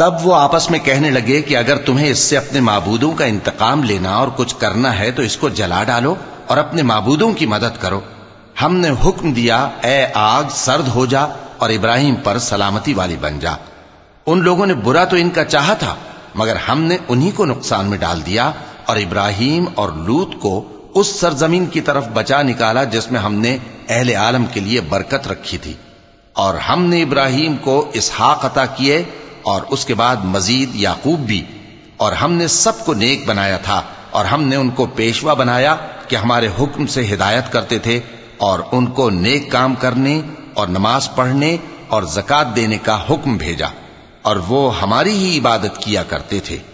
तब वो आपस में कहने लगे कि अगर तुम्हें इससे अपने माबूदों का इंतकाम लेना और कुछ करना है तो इसको जला डालो और अपने माबूदों की मदद करो। हमने हुक्म दिया, ए आग, सर्द हो जा और इब्राहिम पर सलामती वाली बन जा। उन लोगों ने बुरा तो इनका चाहा था, मगर हमने उन्हीं को नुकसान में डाल दिया और इब्राहिम और लूत को उस सरजमीन की तरफ़ बचा निकाला, जिसमें हमने अहले आलम के लिए बरकत रखी थी। और हमने इब्राहिम को इसहाक अता किए और उसके बाद मजीद याकूब भी। और हमने सबको नेक बनाया था और हमने उनको पेशवा बनाया कि हमारे हुक्म से हिदायत करते थे और उनको नेक काम करने और नमाज़ पढ़ने और जक़ात देने का हुक्म भेजा और वो हमारी ही इबादत किया करते थे।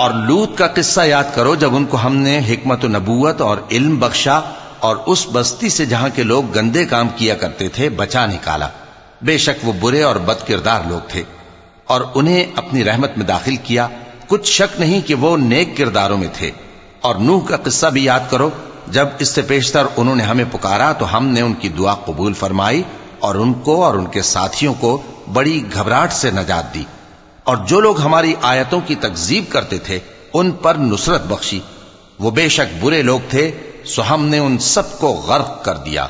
और लूत का किस्सा याद करो जब उनको हमने हिकमत नबूवत और इल्म बख्शा और उस बस्ती से जहां के लोग गंदे काम किया करते थे बचा निकाला बेशक वो बुरे और बद किरदार लोग थे और उन्हें अपनी रहमत में दाखिल किया कुछ शक नहीं कि वो नेक किरदारों में थे और नूह का किस्सा भी याद करो जब इससे पेशतर उन्होंने हमें पुकारा तो हमने उनकी दुआ कबूल फरमाई और उनको और उनके साथियों को बड़ी घबराहट से नजात दी। और जो लोग हमारी आयतों की तकजीब करते थे, उन पर नुसरत बख्शी। वो बेशक बुरे लोग थे, सो हमने उन सबको गर्क कर दिया।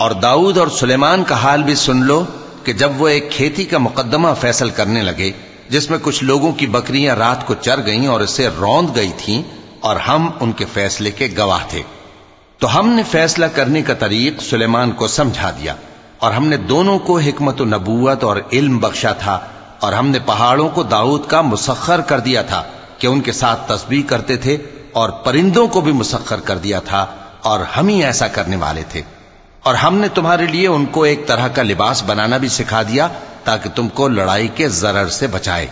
और दाऊद और सुलेमान का हाल भी सुन लो कि जब वो एक खेती का मुकदमा फैसल करने लगे, जिसमें कुछ लोगों की बकरियाँ रात को चर गईं और इसे रौंद गई थीं, और हम उनके फैसले के गवाह थे। तो हमने फैसला करने का तरीक सुलेमान को समझा दिया, और हमने दोनों को हिकमत नबूत और इल्म बख्शा था, और हमने पहाड़ों को दाऊद का मुसखर कर दिया था कि उनके साथ तस्बीह करते थे और परिंदों को भी मुसखर कर दिया था और हम ही ऐसा करने वाले थे। और हमने तुम्हारे लिए उनको एक तरह का लिबास बनाना भी सिखा दिया, ताकि तुमको लड़ाई के जरर से बचाए।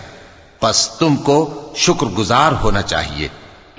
बस तुमको शुक्रगुजार होना चाहिए।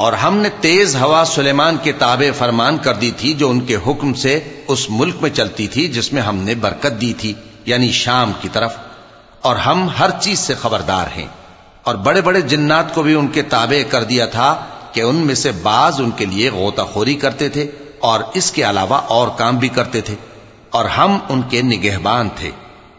और हमने तेज हवा सुलेमान के ताबे फरमान कर दी थी, जो उनके हुक्म से उस मुल्क में चलती थी, जिसमें हमने बरकत दी थी, यानी शाम की तरफ़। और हम हर चीज़ से खबरदार हैं। और बड़े बड़े जिन्नात को भी उनके ताबे कर दिया था कि उनमें से बाज उनके लिए गोताखोरी करते थे, और इसके अलावा और काम भी करते थे। और हम उनके निगहबान थे।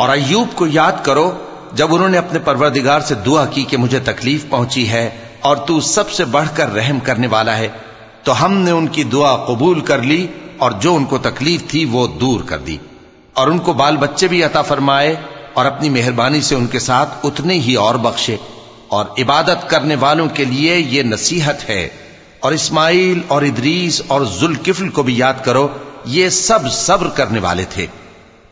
और अयूब को याद करो जब उन्होंने अपने परवरदिगार से दुआ की कि मुझे तकलीफ पहुंची है और तू सबसे बढ़कर रहम करने वाला है तो हमने उनकी दुआ कबूल कर ली और जो उनको तकलीफ थी वो दूर कर दी और उनको बाल बच्चे भी अता फरमाए और अपनी मेहरबानी से उनके साथ उतने ही और बख्शे। और इबादत करने वालों के लिए ये नसीहत है। और इस्माइल और इदरीस और जुलकिफल को भी याद करो, ये सब सब्र करने वाले थे।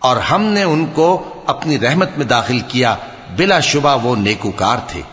और हमने उनको अपनी रहमत में दाखिल किया, बिलाशुबा वो नेकूकार थे।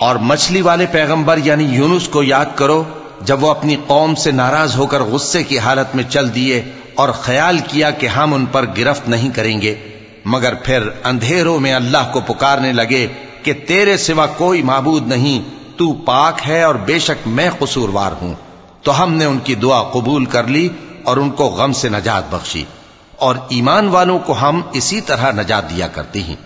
और मछली वाले पैगंबर यानी यूनुस को याद करो जब वो अपनी कौम से नाराज़ होकर गुस्से की हालत में चल दिए और ख्याल किया कि हम उन पर गिरफ्त नहीं करेंगे, मगर फिर अंधेरों में अल्लाह को पुकारने लगे कि तेरे सिवा कोई माबूद नहीं, तू पाक है और बेशक मैं कसूरवार हूँ तो हमने उनकी दुआ कबूल कर ली और उनको गम से नजात बख्शी। और ईमान वालों को हम इसी तरह नजात दिया करते हैं।